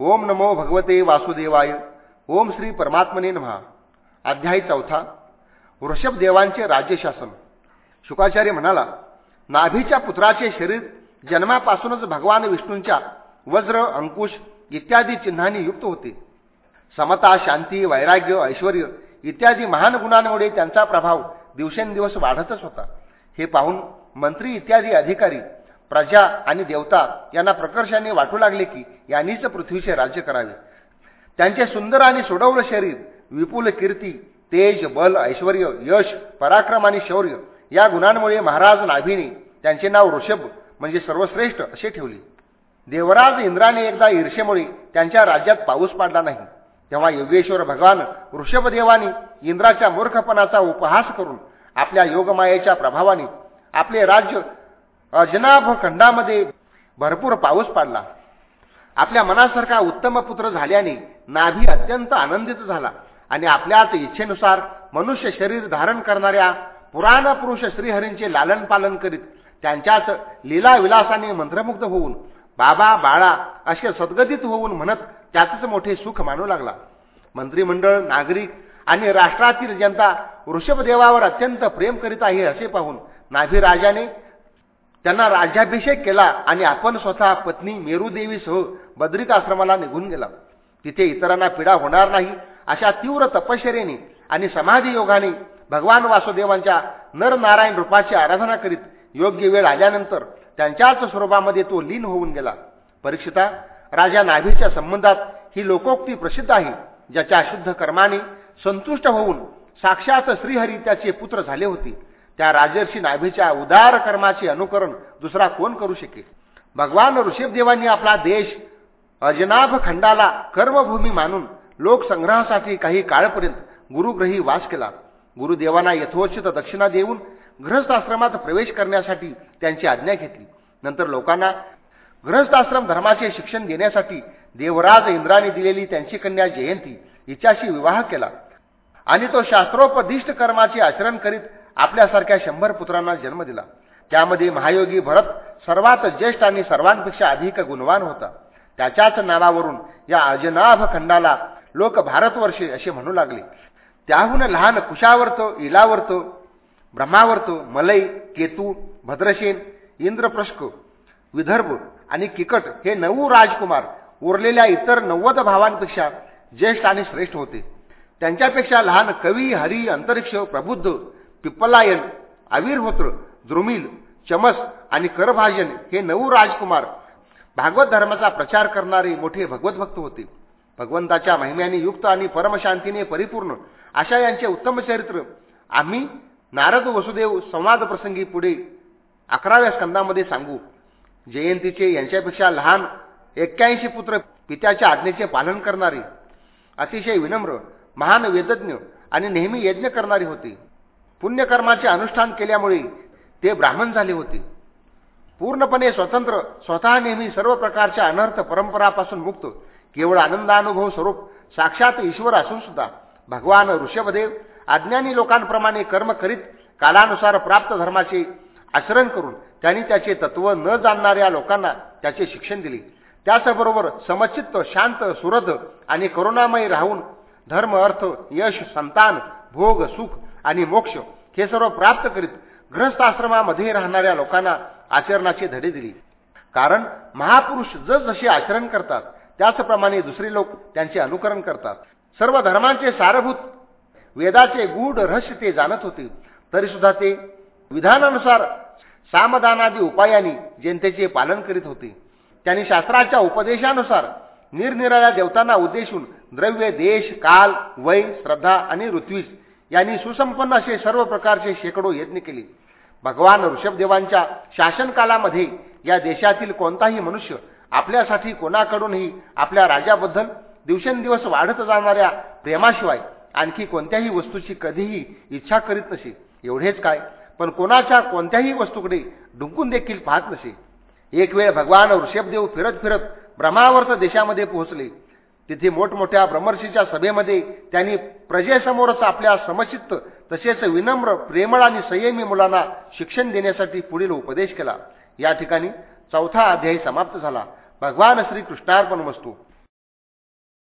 ओम नमो भगवते वासुदेवाय. ओम श्री परमात्मने नमहा. अध्याय चौथा. वृषभदेवांचे राज्यशासन. शुकाचार्य म्हणाला नाभीच्या पुत्राचे शरीर जन्मापासूनच भगवान विष्णूंच्या वज्र अंकुश इत्यादी चिन्हांनी युक्त होते. समता शांती वैराग्य ऐश्वर इत्यादी महान गुणांमुळे त्यांचा प्रभाव दिवसेंदिवस वाढतच होता. हे पाहून मंत्री इत्यादी अधिकारी प्रजा आणि देवता यांना प्रकर्षाने वाटू लागले की यांनीच पृथ्वीचे राज्य करावे. त्यांचे सुंदर आणि सोडवलं शरीर विपुल कीर्ती तेज बल ऐश्वर यश पराक्रम आणि शौर्य या गुणांमुळे महाराज नाभीने त्यांचे नाव ऋषभ म्हणजे सर्वश्रेष्ठ असे ठेवले. देवराज इंद्राने एकदा ईर्षेमुळे त्यांच्या राज्यात पाऊस पाडला नाही. तेव्हा योगेश्वर भगवान ऋषभदेवानी इंद्राच्या मूर्खपणाचा उपहास करून आपल्या योगमायेच्या प्रभावाने आपले राज्य अजनाभ खंडामध्ये भरपूर पाऊस पडला. आपल्या मनासारखा उत्तम पुत्र झाल्याने नाभी अत्यंत आनंदित झाला आणि आपल्याच इच्छेनुसार मनुष्य शरीर धारण करणाऱ्या पुराण पुरुष श्रीहरींचे लालन पालन करीत त्यांच्याच लीला विलासाने मंत्रमुग्ध होऊन बाबा बाळा असे सद्गतीत होऊन म्हणत त्यातच मोठे सुख मानू लागला. मंत्रिमंडळ नागरिक आणि राष्ट्रातील जनता वृषभदेवावर अत्यंत प्रेम करीत आहे असे पाहून नाभी राजाने त्यांना राज्याभिषेक केला आणि आपण स्वतः पत्नी मेरुदेवीसह बद्रिक आश्रमाला निघून गेला. तिथे इतरांना पीडा होणार नाही अशा तीव्र तपश्चरेने आणि समाधी योगाने भगवान वासुदेवांच्या नरनारायण रूपाची आराधना करीत योग्य वेळ आल्यानंतर त्यांच्याच स्वरूपामध्ये तो लीन होऊन गेला. परीक्षिता राजा नाभीच्या संबंधात ही लोकोक्ती प्रसिद्ध आहे ज्याच्या शुद्ध कर्माने संतुष्ट होऊन साक्षात श्रीहरी त्याचे पुत्र झाले होते. त्या राजर्षी नाभीच्या उदार कर्माचे अनुकरण दुसरा कोण करू शकेल? भगवान ऋषभदेवांनी आपला देश अजनाभ खंडाला कर्मभूमी मानून लोकसंग्रहासाठी काही काळपर्यंत गुरुग्रही वास केला. गुरुदेवांना यथोचित दक्षिणा देऊन ग्रहस्थाश्रमात प्रवेश करण्यासाठी त्यांची आज्ञा घेतली. नंतर लोकांना ग्रहस्थाश्रम धर्माचे शिक्षण देण्यासाठी देवराज इंद्राने दिलेली त्यांची कन्या जयंती हिच्याशी विवाह केला आणि तो शास्त्रोपदिष्ट कर्माचे आचरण करीत आपल्यासारख्या शंभर पुत्रांना जन्म दिला. त्यामध्ये महायोगी भरत सर्वात ज्येष्ठ आणि सर्वांपेक्षा अधिक गुणवान होता. त्याच्याच नावावरून या अजनाभ खंडाला लोक भारतवर्षे असे म्हणू लागले. त्याहून लहान कुशावर्त इलावर्त ब्रह्मावर्त मलई केतू भद्रसेन इंद्रप्रष्क विदर्भ आणि किकट हे नऊ राजकुमार उरलेल्या इतर नव्वद भावांपेक्षा ज्येष्ठ आणि श्रेष्ठ होते. त्यांच्यापेक्षा लहान कवी हरी अंतरिक्ष प्रबुद्ध पिप्पलायन आविर्होत्र द्रुमिल चमस आणि करभाजन हे नऊ राजकुमार भागवत धर्माचा प्रचार करणारे मोठे भगवत भक्त होते. भगवंताच्या महिम्याने युक्त आणि परमशांतीने परिपूर्ण अशा यांचे उत्तम चरित्र आम्ही नारद वसुदेव संवाद प्रसंगी पुढे अकराव्या स्कंदामध्ये सांगू. जयंतीचे यांच्यापेक्षा लहान एक्क्याऐंशी पुत्र पित्याच्या आज्ञेचे पालन करणारे अतिशय विनम्र महान वेदज्ञ आणि नेहमी यज्ञ करणारे होते. पुण्यकर्माचे अनुष्ठान केल्यामुळे ते ब्राह्मण झाले होते. पूर्णपणे स्वतंत्र स्वतः नेहमी सर्व प्रकारच्या अनर्थ परंपरापासून मुक्त केवळ आनंदानुभव स्वरूप साक्षात ईश्वर असून सुद्धा भगवान ऋषभदेव अज्ञानी लोकांप्रमाणे कर्म करीत कालानुसार प्राप्त धर्माचे आचरण करून त्यांनी त्याचे तत्व न जाणणाऱ्या लोकांना त्याचे शिक्षण दिले. त्याचबरोबर समचित्त शांत सुरध आणि करुणामय राहून धर्म अर्थ यश संतान भोग सुख आणि मोक्ष हे सर्व प्राप्त करीत गृहस्थाश्रमामध्ये राहणाऱ्या लोकांना आचरणाची धडे दिली. कारण महापुरुष जसजसे आचरण करतात त्याचप्रमाणे दुसरे लोक त्यांचे अनुकरण करतात. सर्व धर्मांचे सारभूत वेदाचे गूढ रहस्य ते जाणत होते. तरी सुद्धा ते विधानानुसार सामदानादी उपायांनी जनतेचे पालन करीत होते. त्यांनी शास्त्राच्या उपदेशानुसार निरनिराळ्या देवतांना उद्देशून द्रव्य देश काल वय श्रद्धा आणि ऋत्विज यांनी सुसंपन्न असे सर्व प्रकारचे शेकडो यत्न केले. भगवान ऋषभदेवांच्या शासनकालामध्ये या देशातील कोणताही मनुष्य आपल्यासाठी कोणाकडूनही आपल्या राजाबद्दल दिवसेंदिवस वाढत जाणाऱ्या प्रेमाशिवाय आणखी कोणत्याही वस्तूची कधीही इच्छा करीत नसे. एवढेच काय? पण कोणाच्या कोणत्याही वस्तूकडे डुंकून देखील पाहत नसे. एक वेळ भगवान ऋषभदेव फिरत फिरत ब्रह्मावर्त देशामध्ये पोहोचले. तिथे मोठमोठ्या ब्रह्मर्षीच्या सभेमध्ये त्यांनी प्रजेसमोरच आपल्या समचित्त तसेच विनम्र प्रेमळ आणि संयमी मुलांना शिक्षण देण्यासाठी पुढील उपदेश केला. या ठिकाणी चौथा अध्यायी समाप्त झाला. भगवान श्रीकृष्णार्पण वस्तू